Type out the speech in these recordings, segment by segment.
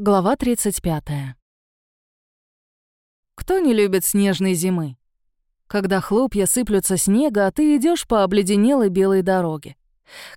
Глава 35. Кто не любит снежной зимы? Когда хлопья сыплются снега, а ты идешь по обледенелой белой дороге,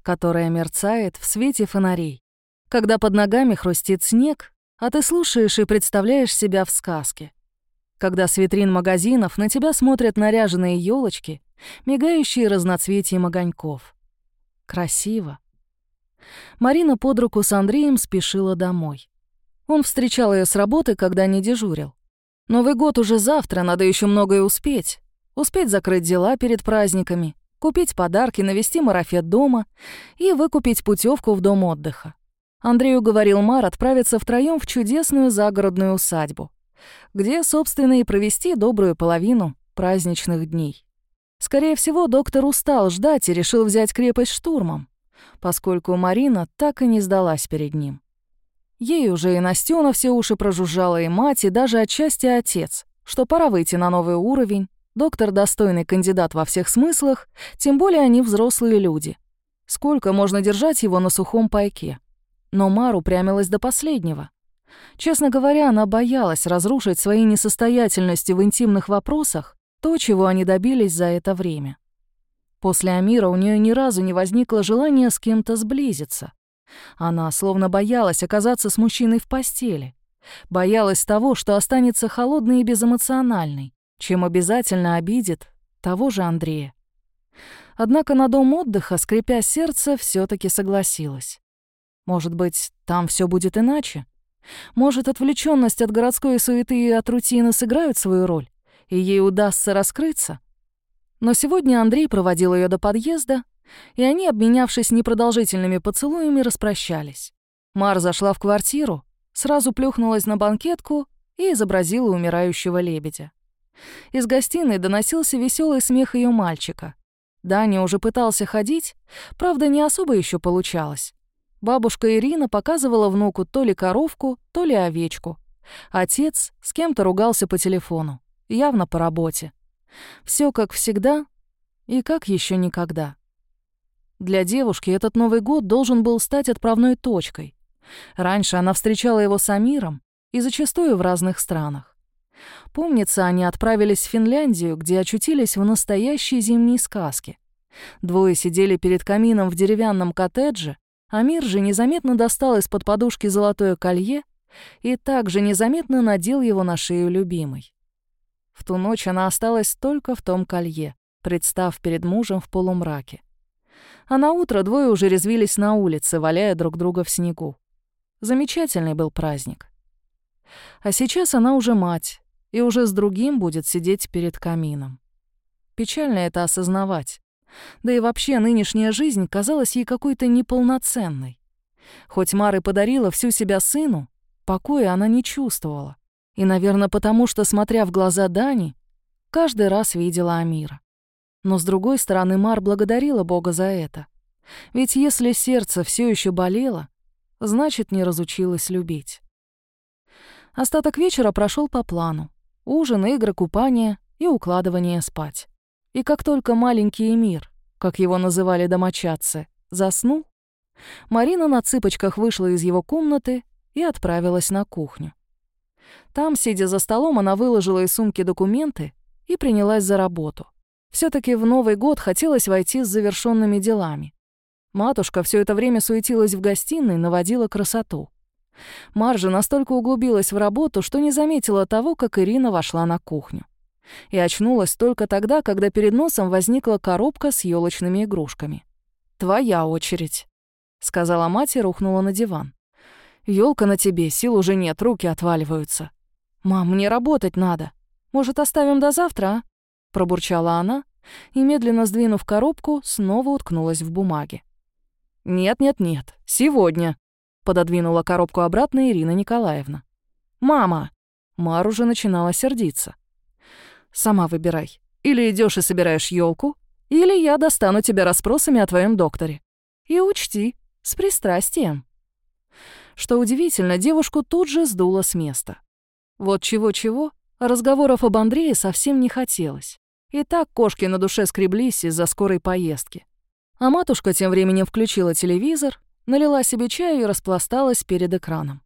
которая мерцает в свете фонарей. Когда под ногами хрустит снег, а ты слушаешь и представляешь себя в сказке. Когда с витрин магазинов на тебя смотрят наряженные елочки, мигающие разноцветием огоньков. Красиво. Марина под руку с Андреем спешила домой. Он встречал ее с работы, когда не дежурил. Новый год уже завтра, надо еще многое успеть. Успеть закрыть дела перед праздниками, купить подарки, навести марафет дома и выкупить путевку в дом отдыха. Андрею говорил Мар отправиться втроем в чудесную загородную усадьбу, где, собственно, и провести добрую половину праздничных дней. Скорее всего, доктор устал ждать и решил взять крепость штурмом, поскольку Марина так и не сдалась перед ним. Ей уже и Настена все уши прожужжала, и мать, и даже отчасти отец, что пора выйти на новый уровень. Доктор достойный кандидат во всех смыслах, тем более они взрослые люди. Сколько можно держать его на сухом пайке? Но Мару прямилась до последнего. Честно говоря, она боялась разрушить своей несостоятельностью в интимных вопросах то, чего они добились за это время. После Амира у нее ни разу не возникло желания с кем-то сблизиться. Она словно боялась оказаться с мужчиной в постели. Боялась того, что останется холодной и безэмоциональной, чем обязательно обидит того же Андрея. Однако на дом отдыха, скрипя сердце, все таки согласилась. Может быть, там все будет иначе? Может, отвлеченность от городской суеты и от рутины сыграют свою роль, и ей удастся раскрыться? Но сегодня Андрей проводил ее до подъезда, и они, обменявшись непродолжительными поцелуями, распрощались. Мар зашла в квартиру, сразу плюхнулась на банкетку и изобразила умирающего лебедя. Из гостиной доносился веселый смех ее мальчика. Даня уже пытался ходить, правда, не особо еще получалось. Бабушка Ирина показывала внуку то ли коровку, то ли овечку. Отец с кем-то ругался по телефону, явно по работе. Все как всегда и как еще никогда. Для девушки этот Новый год должен был стать отправной точкой. Раньше она встречала его с Амиром и зачастую в разных странах. Помнится, они отправились в Финляндию, где очутились в настоящей зимней сказке. Двое сидели перед камином в деревянном коттедже, Амир же незаметно достал из-под подушки золотое колье и также незаметно надел его на шею любимой. В ту ночь она осталась только в том колье, представ перед мужем в полумраке а на утро двое уже резвились на улице, валяя друг друга в снегу. Замечательный был праздник. А сейчас она уже мать, и уже с другим будет сидеть перед камином. Печально это осознавать. Да и вообще нынешняя жизнь казалась ей какой-то неполноценной. Хоть Мара подарила всю себя сыну, покоя она не чувствовала. И, наверное, потому что, смотря в глаза Дани, каждый раз видела Амира. Но с другой стороны, Мар благодарила Бога за это. Ведь если сердце все еще болело, значит, не разучилась любить. Остаток вечера прошел по плану. Ужин, игры, купание и укладывание спать. И как только маленький Эмир, как его называли домочадцы, заснул, Марина на цыпочках вышла из его комнаты и отправилась на кухню. Там, сидя за столом, она выложила из сумки документы и принялась за работу — все таки в Новый год хотелось войти с завершенными делами. Матушка все это время суетилась в гостиной, наводила красоту. Маржа настолько углубилась в работу, что не заметила того, как Ирина вошла на кухню. И очнулась только тогда, когда перед носом возникла коробка с елочными игрушками. «Твоя очередь», — сказала мать и рухнула на диван. Елка на тебе, сил уже нет, руки отваливаются. Мам, мне работать надо. Может, оставим до завтра, а? Пробурчала она и, медленно сдвинув коробку, снова уткнулась в бумаге. «Нет-нет-нет, сегодня», — пододвинула коробку обратно Ирина Николаевна. «Мама!» Мар уже начинала сердиться. «Сама выбирай. Или идешь и собираешь елку, или я достану тебя расспросами о твоем докторе. И учти, с пристрастием». Что удивительно, девушку тут же сдуло с места. Вот чего-чего, разговоров об Андрее совсем не хотелось. И так кошки на душе скреблись из-за скорой поездки. А матушка тем временем включила телевизор, налила себе чаю и распласталась перед экраном.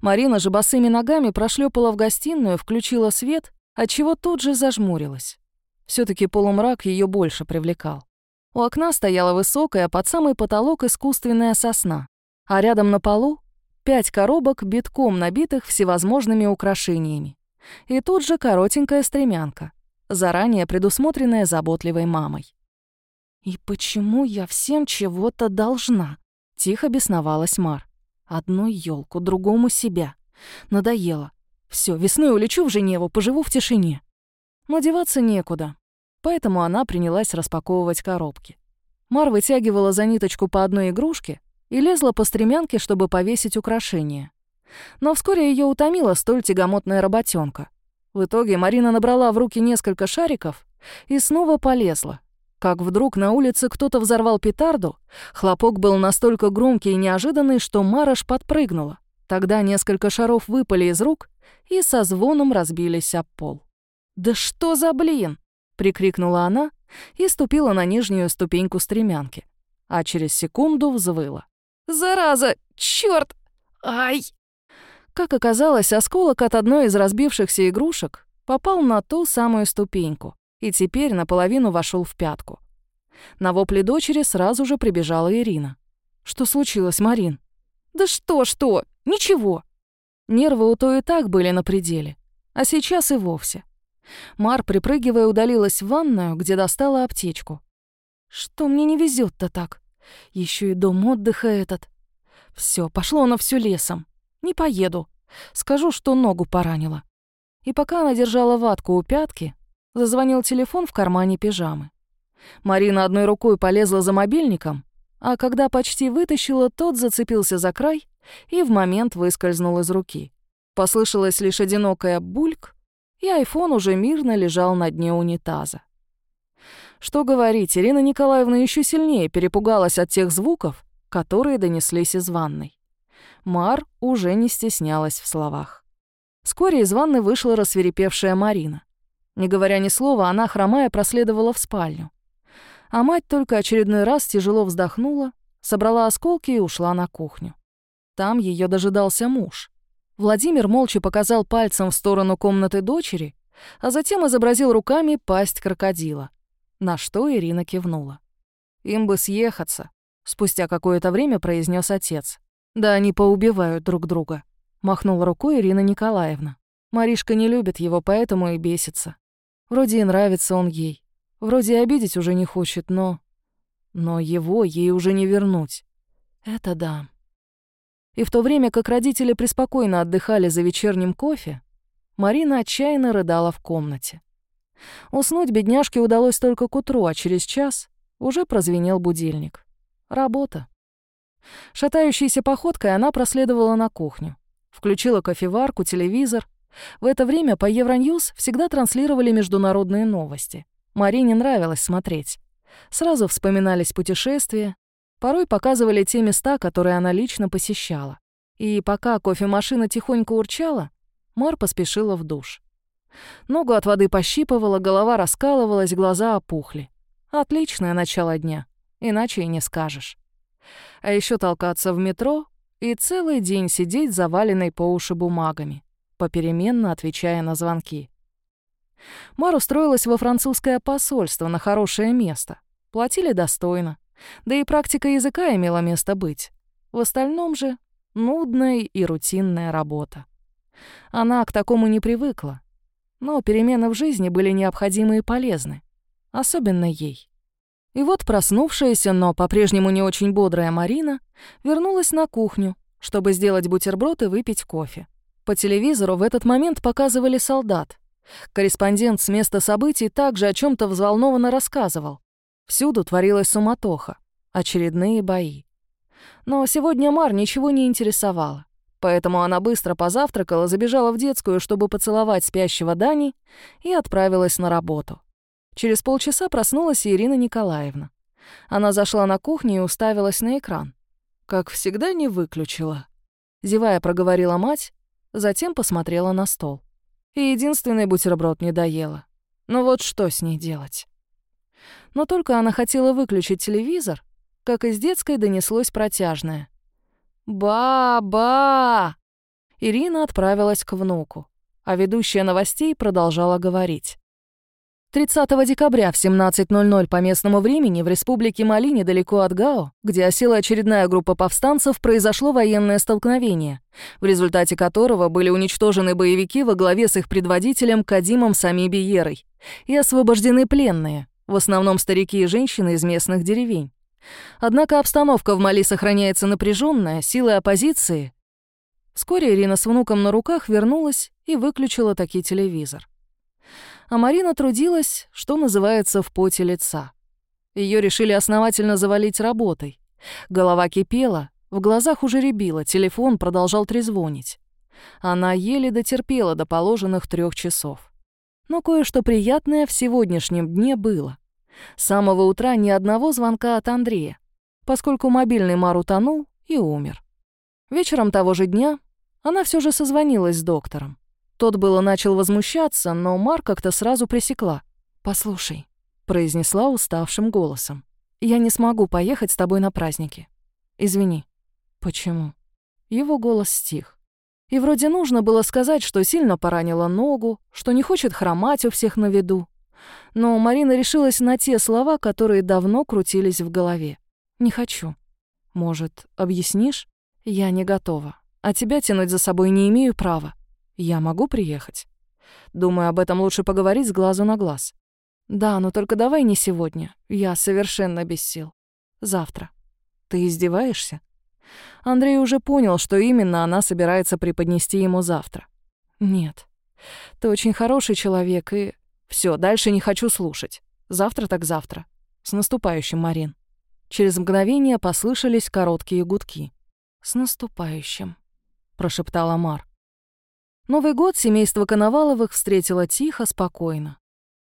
Марина же босыми ногами прошлепала в гостиную, включила свет, отчего тут же зажмурилась. все таки полумрак ее больше привлекал. У окна стояла высокая под самый потолок искусственная сосна, а рядом на полу пять коробок, битком набитых всевозможными украшениями. И тут же коротенькая стремянка, заранее предусмотренная заботливой мамой. «И почему я всем чего-то должна?» — тихо бесновалась Мар. «Одну елку, другому себя. Надоело. Все, весной улечу в Женеву, поживу в тишине». Но деваться некуда, поэтому она принялась распаковывать коробки. Мар вытягивала за ниточку по одной игрушке и лезла по стремянке, чтобы повесить украшение. Но вскоре ее утомила столь тягомотная работенка. В итоге Марина набрала в руки несколько шариков и снова полезла. Как вдруг на улице кто-то взорвал петарду, хлопок был настолько громкий и неожиданный, что Мараш подпрыгнула. Тогда несколько шаров выпали из рук и со звоном разбились об пол. «Да что за блин!» — прикрикнула она и ступила на нижнюю ступеньку стремянки, а через секунду взвыла. «Зараза! Чёрт! Ай!» Как оказалось, осколок от одной из разбившихся игрушек попал на ту самую ступеньку и теперь наполовину вошел в пятку. На вопли дочери сразу же прибежала Ирина. «Что случилось, Марин?» «Да что-что? Ничего!» Нервы у той и так были на пределе, а сейчас и вовсе. Мар, припрыгивая, удалилась в ванную, где достала аптечку. «Что мне не везет то так? Еще и дом отдыха этот. Все, пошло оно все лесом. Не поеду. Скажу, что ногу поранила». И пока она держала ватку у пятки, зазвонил телефон в кармане пижамы. Марина одной рукой полезла за мобильником, а когда почти вытащила, тот зацепился за край и в момент выскользнул из руки. Послышалось лишь одинокое бульк, и айфон уже мирно лежал на дне унитаза. Что говорить, Ирина Николаевна еще сильнее перепугалась от тех звуков, которые донеслись из ванной. Мар уже не стеснялась в словах. Вскоре из ванны вышла рассверепевшая Марина. Не говоря ни слова, она, хромая, проследовала в спальню. А мать только очередной раз тяжело вздохнула, собрала осколки и ушла на кухню. Там ее дожидался муж. Владимир молча показал пальцем в сторону комнаты дочери, а затем изобразил руками пасть крокодила, на что Ирина кивнула. «Им бы съехаться», — спустя какое-то время произнес отец. «Да они поубивают друг друга», — махнула рукой Ирина Николаевна. Маришка не любит его, поэтому и бесится. Вроде и нравится он ей. Вроде и обидеть уже не хочет, но... Но его ей уже не вернуть. Это да. И в то время как родители преспокойно отдыхали за вечерним кофе, Марина отчаянно рыдала в комнате. Уснуть бедняжке удалось только к утру, а через час уже прозвенел будильник. Работа. Шатающейся походкой она проследовала на кухню. Включила кофеварку, телевизор. В это время по Евроньюз всегда транслировали международные новости. Марине нравилось смотреть. Сразу вспоминались путешествия, Порой показывали те места, которые она лично посещала. И пока кофемашина тихонько урчала, Мар поспешила в душ. Ногу от воды пощипывала, голова раскалывалась, глаза опухли. Отличное начало дня, иначе и не скажешь. А еще толкаться в метро и целый день сидеть заваленной по уши бумагами, попеременно отвечая на звонки. Мар устроилась во французское посольство на хорошее место. Платили достойно. Да и практика языка имела место быть. В остальном же нудная и рутинная работа. Она к такому не привыкла. Но перемены в жизни были необходимы и полезны. Особенно ей. И вот проснувшаяся, но по-прежнему не очень бодрая Марина вернулась на кухню, чтобы сделать бутерброд и выпить кофе. По телевизору в этот момент показывали солдат. Корреспондент с места событий также о чем то взволнованно рассказывал. Всюду творилась суматоха, очередные бои. Но сегодня Мар ничего не интересовало, поэтому она быстро позавтракала, забежала в детскую, чтобы поцеловать спящего Дани, и отправилась на работу. Через полчаса проснулась Ирина Николаевна. Она зашла на кухню и уставилась на экран. Как всегда, не выключила. Зевая, проговорила мать, затем посмотрела на стол. И единственный бутерброд не доела. Ну вот что с ней делать? Но только она хотела выключить телевизор, как из детской донеслось протяжное. «Ба-ба!» Ирина отправилась к внуку, а ведущая новостей продолжала говорить. 30 декабря в 17.00 по местному времени в республике Мали, недалеко от Гао, где осела очередная группа повстанцев, произошло военное столкновение, в результате которого были уничтожены боевики во главе с их предводителем Кадимом Самиби Ерой и освобождены пленные, в основном старики и женщины из местных деревень. Однако обстановка в Мали сохраняется напряженная, силы оппозиции. Вскоре Ирина с внуком на руках вернулась и выключила таки телевизор а Марина трудилась, что называется, в поте лица. Ее решили основательно завалить работой. Голова кипела, в глазах уже рябило, телефон продолжал трезвонить. Она еле дотерпела до положенных трех часов. Но кое-что приятное в сегодняшнем дне было. С самого утра ни одного звонка от Андрея, поскольку мобильный Мар утонул и умер. Вечером того же дня она все же созвонилась с доктором. Тот было начал возмущаться, но Мар как-то сразу пресекла. «Послушай», — произнесла уставшим голосом, «я не смогу поехать с тобой на праздники. Извини». «Почему?» Его голос стих. И вроде нужно было сказать, что сильно поранила ногу, что не хочет хромать у всех на виду. Но Марина решилась на те слова, которые давно крутились в голове. «Не хочу». «Может, объяснишь?» «Я не готова. А тебя тянуть за собой не имею права. Я могу приехать? Думаю, об этом лучше поговорить с глазу на глаз. Да, но только давай не сегодня. Я совершенно без сил. Завтра. Ты издеваешься? Андрей уже понял, что именно она собирается преподнести ему завтра. Нет. Ты очень хороший человек и... все, дальше не хочу слушать. Завтра так завтра. С наступающим, Марин. Через мгновение послышались короткие гудки. «С наступающим», — прошептала Мар. Новый год семейство Коноваловых встретило тихо, спокойно.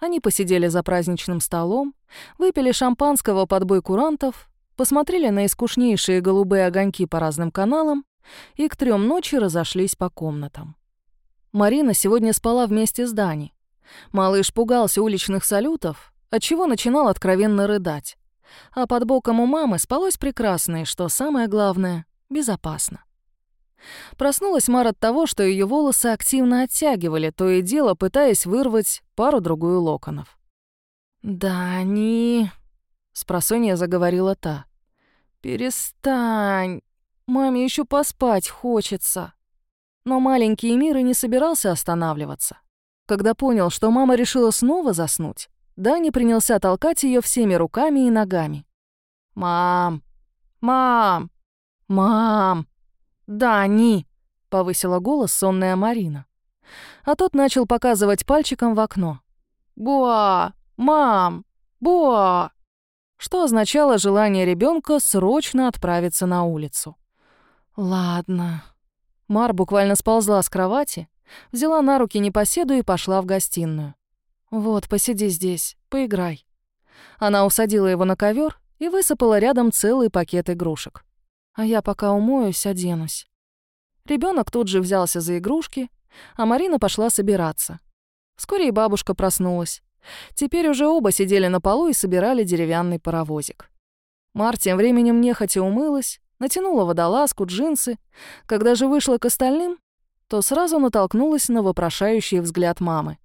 Они посидели за праздничным столом, выпили шампанского под бой курантов, посмотрели на искушнейшие голубые огоньки по разным каналам и к трем ночи разошлись по комнатам. Марина сегодня спала вместе с Дани. Малыш пугался уличных салютов, отчего начинал откровенно рыдать. А под боком у мамы спалось прекрасно и, что самое главное, безопасно. Проснулась Мар от того, что ее волосы активно оттягивали, то и дело пытаясь вырвать пару-другую локонов. «Да они...» — спросонья заговорила та. «Перестань. Маме еще поспать хочется». Но маленький мир и не собирался останавливаться. Когда понял, что мама решила снова заснуть, Дани принялся толкать ее всеми руками и ногами. «Мам! Мам! Мам!» «Да, они!» — повысила голос сонная Марина. А тот начал показывать пальчиком в окно. «Буа! Мам! Буа!» Что означало желание ребенка срочно отправиться на улицу. «Ладно». Мар буквально сползла с кровати, взяла на руки непоседу и пошла в гостиную. «Вот, посиди здесь, поиграй». Она усадила его на ковер и высыпала рядом целый пакет игрушек а я пока умоюсь, оденусь. Ребенок тут же взялся за игрушки, а Марина пошла собираться. Вскоре и бабушка проснулась. Теперь уже оба сидели на полу и собирали деревянный паровозик. Мар тем временем нехотя умылась, натянула водолазку, джинсы. Когда же вышла к остальным, то сразу натолкнулась на вопрошающий взгляд мамы.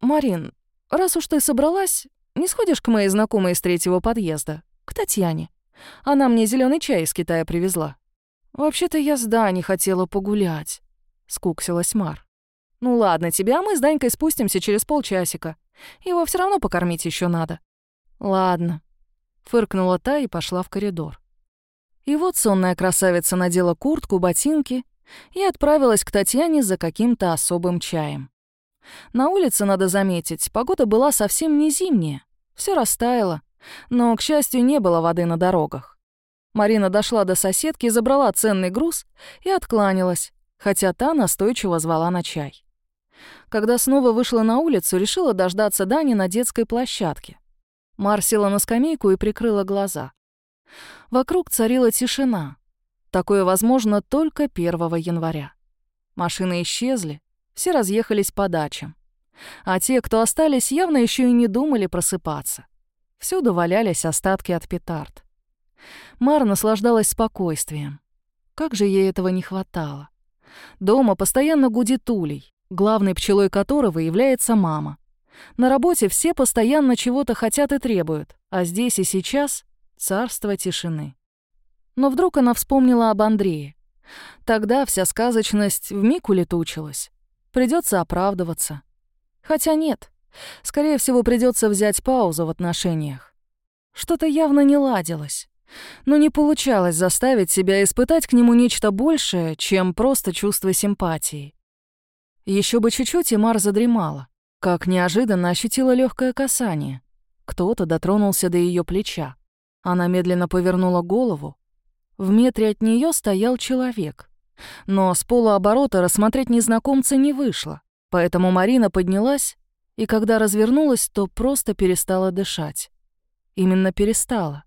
«Марин, раз уж ты собралась, не сходишь к моей знакомой из третьего подъезда, к Татьяне?» Она мне зеленый чай из Китая привезла. Вообще-то я с Даней хотела погулять, скуксилась Мар. Ну ладно, тебя мы с Данькой спустимся через полчасика. Его все равно покормить еще надо. Ладно, фыркнула та и пошла в коридор. И вот сонная красавица надела куртку, ботинки и отправилась к Татьяне за каким-то особым чаем. На улице, надо заметить, погода была совсем не зимняя. Все растаяло, но, к счастью, не было воды на дорогах. Марина дошла до соседки, забрала ценный груз и откланялась, хотя та настойчиво звала на чай. Когда снова вышла на улицу, решила дождаться Дани на детской площадке. Мар села на скамейку и прикрыла глаза. Вокруг царила тишина. Такое возможно только 1 января. Машины исчезли, все разъехались по дачам. А те, кто остались, явно еще и не думали просыпаться. Всюду валялись остатки от петард. Мара наслаждалась спокойствием. Как же ей этого не хватало. Дома постоянно гудит улей, главной пчелой которого является мама. На работе все постоянно чего-то хотят и требуют, а здесь и сейчас царство тишины. Но вдруг она вспомнила об Андрее. Тогда вся сказочность вмиг улетучилась. Придется оправдываться. Хотя нет. Скорее всего, придется взять паузу в отношениях. Что-то явно не ладилось. Но не получалось заставить себя испытать к нему нечто большее, чем просто чувство симпатии. Еще бы чуть-чуть, и Мар задремала. Как неожиданно ощутила легкое касание. Кто-то дотронулся до ее плеча. Она медленно повернула голову. В метре от нее стоял человек. Но с полуоборота рассмотреть незнакомца не вышло, поэтому Марина поднялась, и когда развернулась, то просто перестала дышать. Именно перестала.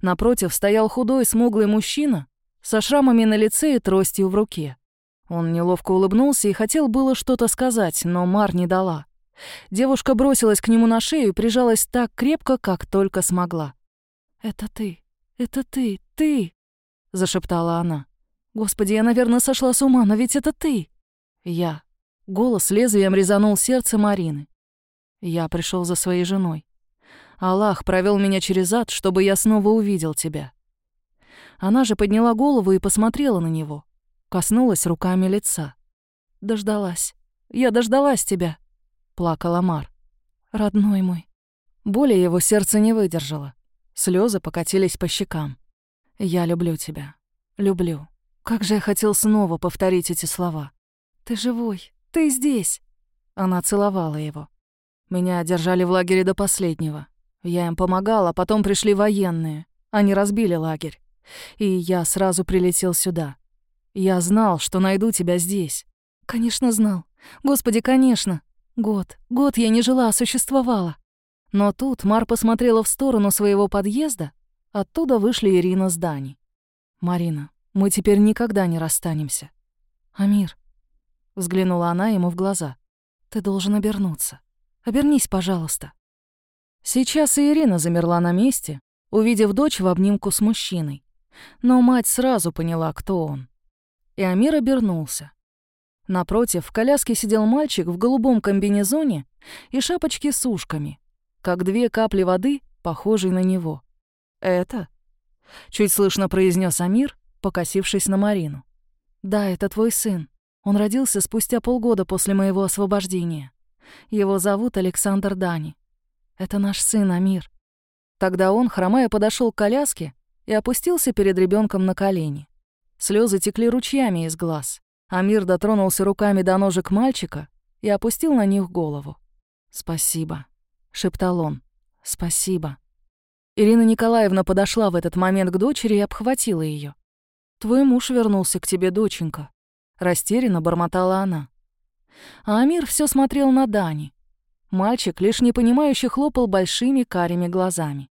Напротив стоял худой, смуглый мужчина со шрамами на лице и тростью в руке. Он неловко улыбнулся и хотел было что-то сказать, но Мар не дала. Девушка бросилась к нему на шею и прижалась так крепко, как только смогла. «Это ты, это ты, ты!» — зашептала она. «Господи, я, наверное, сошла с ума, но ведь это ты!» «Я». Голос лезвием резанул сердце Марины. «Я пришел за своей женой. Аллах провел меня через ад, чтобы я снова увидел тебя». Она же подняла голову и посмотрела на него. Коснулась руками лица. «Дождалась. Я дождалась тебя», — плакала Мар. «Родной мой». Боли его сердце не выдержало. Слезы покатились по щекам. «Я люблю тебя. Люблю». Как же я хотел снова повторить эти слова. «Ты живой. Ты здесь». Она целовала его. Меня держали в лагере до последнего. Я им помогала, потом пришли военные. Они разбили лагерь. И я сразу прилетел сюда. Я знал, что найду тебя здесь. Конечно, знал. Господи, конечно. Год. Год я не жила, а существовала. Но тут Мар посмотрела в сторону своего подъезда. Оттуда вышли Ирина с Дани. «Марина, мы теперь никогда не расстанемся». «Амир», — взглянула она ему в глаза, — «ты должен обернуться. Обернись, пожалуйста». Сейчас и Ирина замерла на месте, увидев дочь в обнимку с мужчиной. Но мать сразу поняла, кто он и Амир обернулся. Напротив, в коляске сидел мальчик в голубом комбинезоне и шапочке с ушками, как две капли воды, похожие на него. «Это?» — чуть слышно произнес Амир, покосившись на Марину. «Да, это твой сын. Он родился спустя полгода после моего освобождения. Его зовут Александр Дани. Это наш сын Амир». Тогда он, хромая, подошел к коляске и опустился перед ребенком на колени. Слезы текли ручьями из глаз. Амир дотронулся руками до ножек мальчика и опустил на них голову. «Спасибо», — шептал он. «Спасибо». Ирина Николаевна подошла в этот момент к дочери и обхватила ее. «Твой муж вернулся к тебе, доченька», — растерянно бормотала она. А Амир все смотрел на Дани. Мальчик лишь непонимающе хлопал большими карими глазами.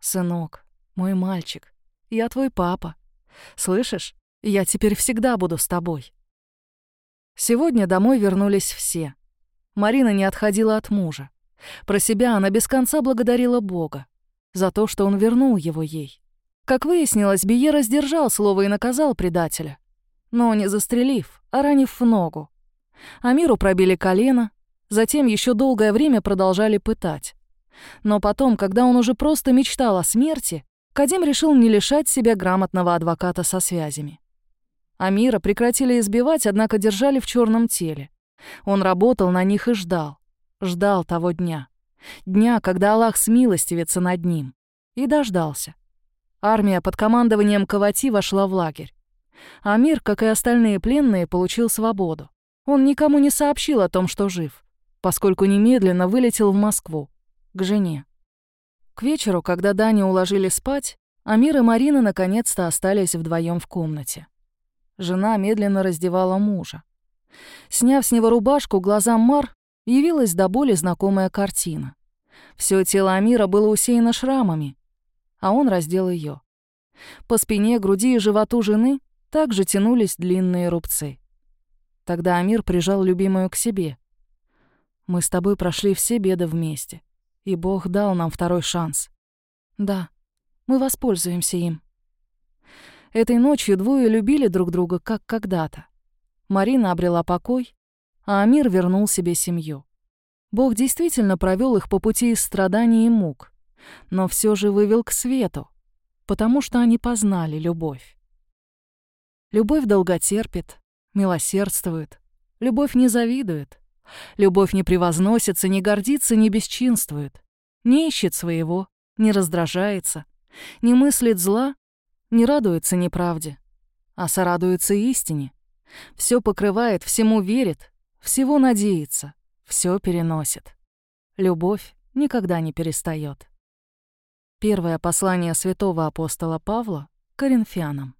«Сынок, мой мальчик, я твой папа», Слышишь? Я теперь всегда буду с тобой». Сегодня домой вернулись все. Марина не отходила от мужа. Про себя она без конца благодарила Бога за то, что он вернул его ей. Как выяснилось, Биера сдержал слово и наказал предателя. Но не застрелив, а ранив в ногу. Амиру пробили колено, затем еще долгое время продолжали пытать. Но потом, когда он уже просто мечтал о смерти, Кадим решил не лишать себя грамотного адвоката со связями. Амира прекратили избивать, однако держали в черном теле. Он работал на них и ждал. Ждал того дня. Дня, когда Аллах смилостивится над ним. И дождался. Армия под командованием Кавати вошла в лагерь. Амир, как и остальные пленные, получил свободу. Он никому не сообщил о том, что жив, поскольку немедленно вылетел в Москву, к жене. К вечеру, когда Даню уложили спать, Амир и Марина наконец-то остались вдвоем в комнате. Жена медленно раздевала мужа. Сняв с него рубашку, глазам Мар явилась до боли знакомая картина. Все тело Амира было усеяно шрамами, а он раздел ее. По спине, груди и животу жены также тянулись длинные рубцы. Тогда Амир прижал любимую к себе. «Мы с тобой прошли все беды вместе и Бог дал нам второй шанс. Да, мы воспользуемся им. Этой ночью двое любили друг друга, как когда-то. Марина обрела покой, а Амир вернул себе семью. Бог действительно провел их по пути из страданий и мук, но все же вывел к свету, потому что они познали любовь. Любовь долготерпит, милосердствует, любовь не завидует, любовь не превозносится, не гордится, не бесчинствует, не ищет своего, не раздражается, не мыслит зла, не радуется неправде, а сорадуется истине. Все покрывает, всему верит, всего надеется, все переносит. Любовь никогда не перестает. Первое послание святого апостола Павла Коринфянам.